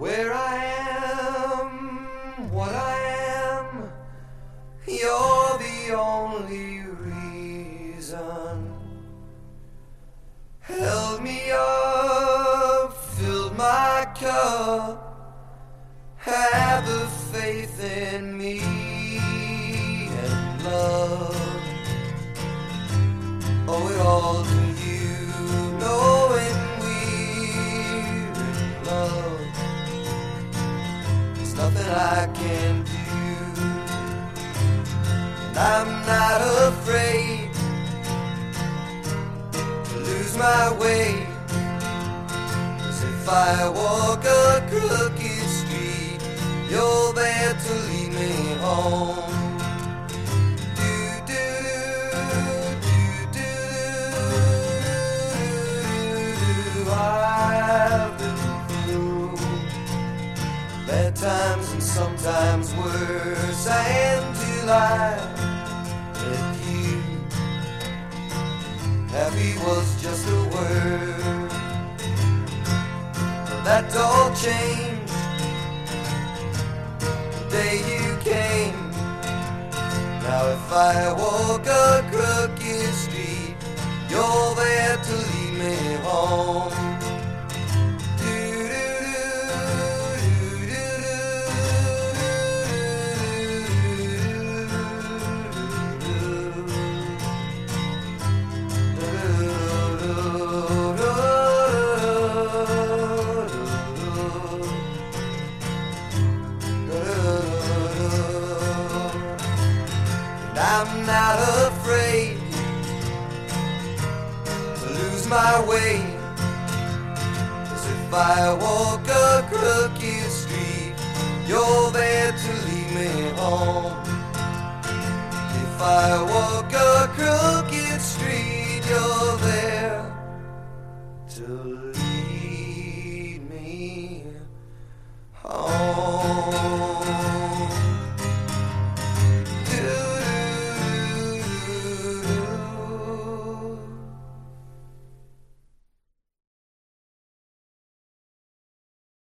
where I am, what I am. You're the only reason. Held me up, filled my cup. Have the faith in me and love. Owe it all Nothing I can do, and I'm not afraid to lose my way. Cause if I walk a crooked street, you're there to lead me home. Bad times and sometimes worse, and till I met you, happy was just a word. That all changed the day you came. Now if I walk a I'm not afraid to lose my way. Cause if I walk a crooked street, you're there to lead me home. If I walk a crooked street, you're there to lead me home.